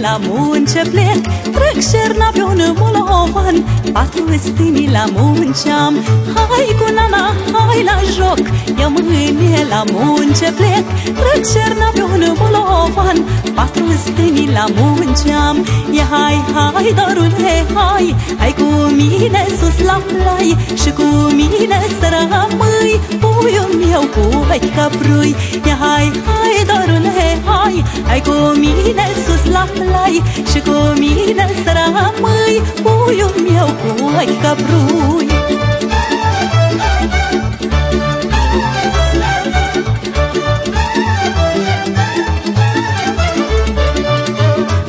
la munce plec Trec șerna pe un molovan Patru stini la munce am Hai cu nana, hai la joc Eu mâine la munce plec Trec șerna pe un molovan Patru stini la munce am E hai, hai, dorule, hai Hai cu mine sus la plai Și cu mine să rămâi Puiul meu cu vechi caprui E hai, hai, dorule, hai Hai cu mine sus la plai Și cu mine să rămâi Puiul meu cu ochi caprui.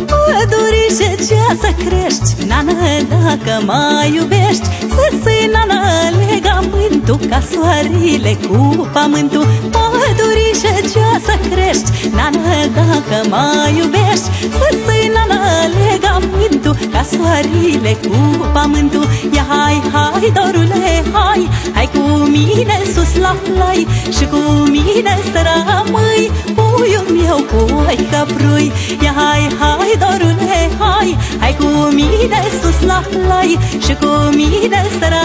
Pădurișe ce să crești Nana, dacă mă iubești. Să săi, nana, legământul Ca soarele cu pământul Pădurișe ce să crești? Nana, dacă mă iubești Să săi, nana, legământul Ca soarele cu pământul. Ia hai, hai, dorule, hai Hai cu mine sus la plai Și cu mine să rămâi Puiul meu cu ochi caprui Ia hai, hai, dorule, hai Hai cu mine sus la plai Și cu mine să rămâi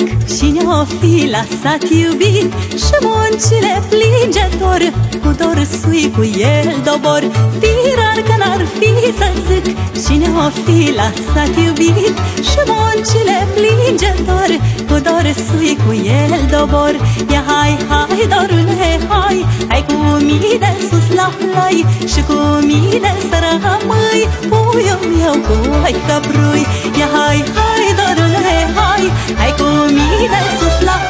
să zic Și ne-o fi lăsat iubit? Și muncile plingător Cu dor sui cu el dobor. Firar că n-ar fi să zic Și ne-o fi lăsat iubit? Și muncile plingător Cu dor sui cu el dobor. Ia hai, hai, dorule, hai Hai cu mine sus la plai Și cu mine să rămâi Puiul meu cu ochi căprui. Ia hai, hai, dorule, hai Hai cu mine sus la